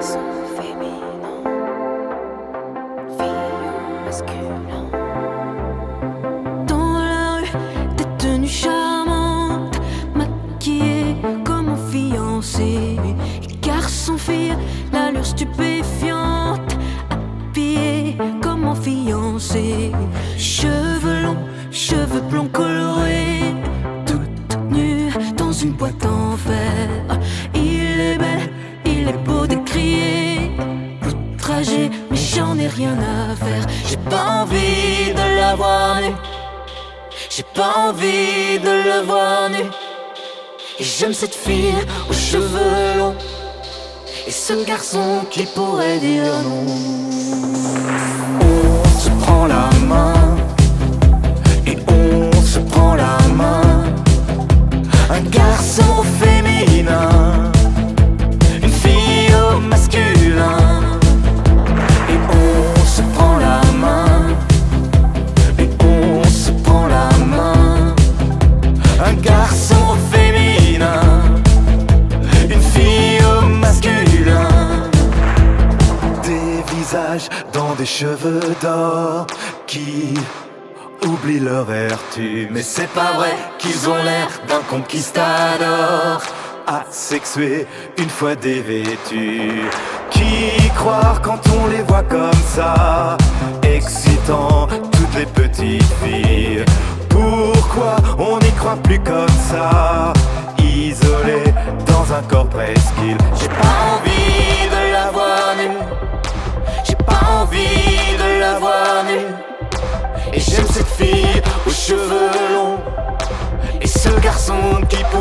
Sont féminins, filles masculin. Dans la rue, des tenues charmantes, maquillées comme mon fiancé. Garçons filles, l'allure stupéfiante, habillées comme un fiancé. Cheveux longs, cheveux blonds colorés, toutes nues dans une boîte en fer. Mais j'en ai rien à faire. J'ai pas envie de la voir. J'ai pas envie de le voir nu. Et j'aime cette fille aux cheveux longs. Et ce garçon qui pourrait dire non. Dans des cheveux d'or qui oublient leur vertu. Mais c'est pas vrai qu'ils ont l'air d'un conquistador asexué une fois dévêtus. Qui croire quand on les voit comme ça, excitant toutes les petites filles? Pourquoi on n'y croit plus comme ça, isolé dans un corps presqu'île? J'ai pas envie de la voir Et j'aime cette fille aux cheveux longs. Et ce garçon qui pourrait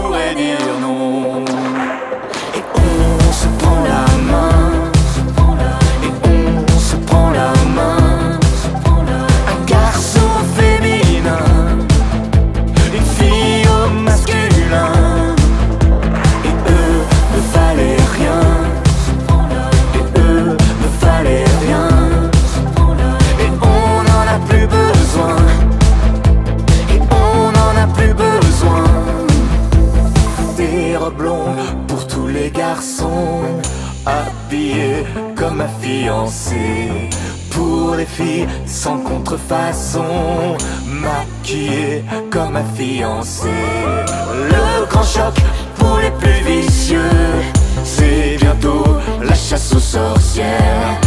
les garçons Habillés comme ma fiancée Pour les filles sans contrefaçon Maquillées comme ma fiancée Le grand choc pour les plus vicieux. C'est bientôt la chasse aux sorcières